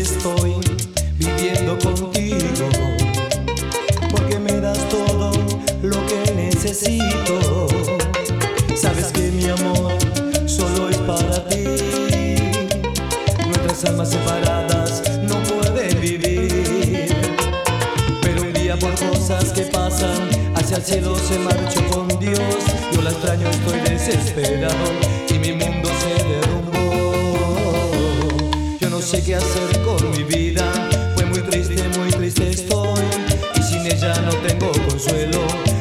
estoy viviendo contigo, porque me das todo lo que necesito. Almas separadas no pueden vivir. Pero un día por cosas que pasan, hacia el cielo se marchó con Dios. Yo la extraño, estoy desesperado y mi mundo se derrumbó. Yo no sé qué hacer con mi vida. Fue muy triste, muy triste estoy. Y sin ella no tengo consuelo.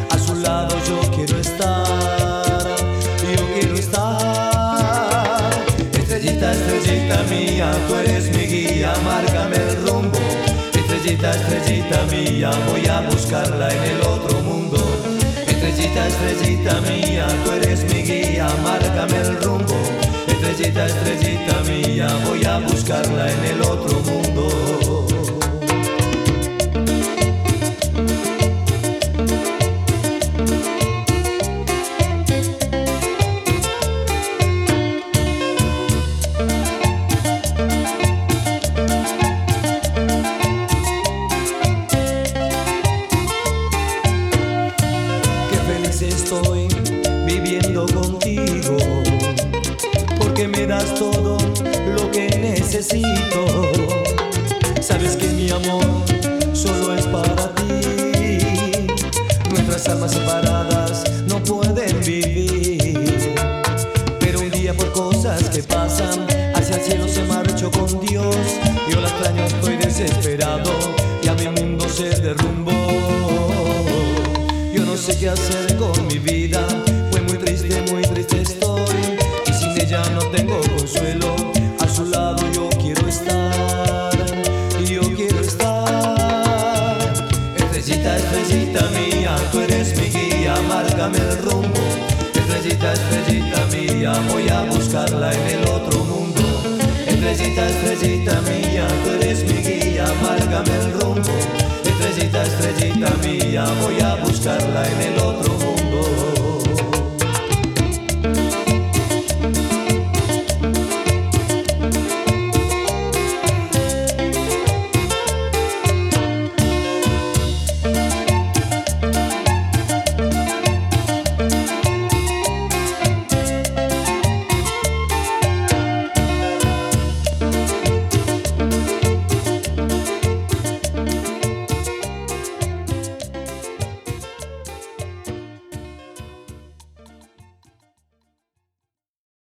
Mía, tú eres mi guía, márcame el rumbo. Estrellita, estrellita mía, voy a buscarla en el otro mundo. Estrellita, estrellita mía, tú eres mi guía, márcame el rumbo. Estrellita, estrellita mía, voy a buscarla en el otro mundo. Necesito. Sabes que mi amor solo es para ti. Nuestras almas separadas no pueden vivir. Pero un día por cosas que pasan, hacia el cielo se marchó con Dios. Yo la extraño, estoy desesperado, y a mi mundo se derrumbó. Yo no sé qué hacer con mi vida, fue muy triste, muy triste estoy. Y sin ella no tengo consuelo, márcame el rumbo. Estrellita, estrellita mía, voy a buscarla en el otro mundo. Estrellita, estrellita mía, tú eres mi guía, márcame el rumbo. Estrellita, estrellita mía, voy a buscarla en el otro mundo.